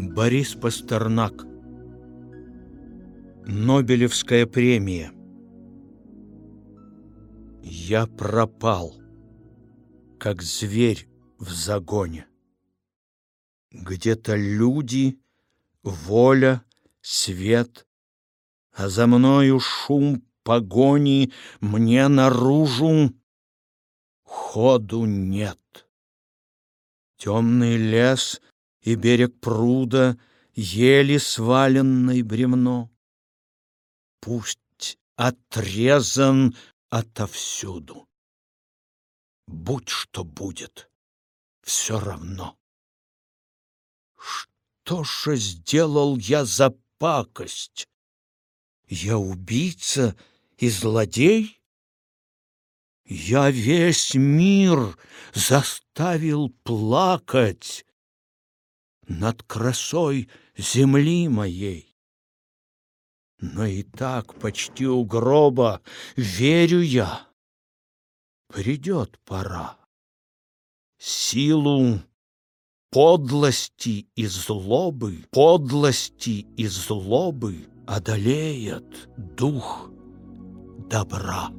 Борис Пастернак Нобелевская премия Я пропал, как зверь в загоне. Где-то люди, воля, свет, А за мною шум погони Мне наружу ходу нет. Темный лес и берег пруда Ели сваленной бремно. Пусть отрезан отовсюду. Будь что будет, все равно. Что же сделал я за пакость? Я убийца и злодей? Я весь мир заставил плакать над красой земли моей. Но и так почти у гроба верю я. Придет пора. Силу подлости и злобы, подлости и злобы одолеет дух добра.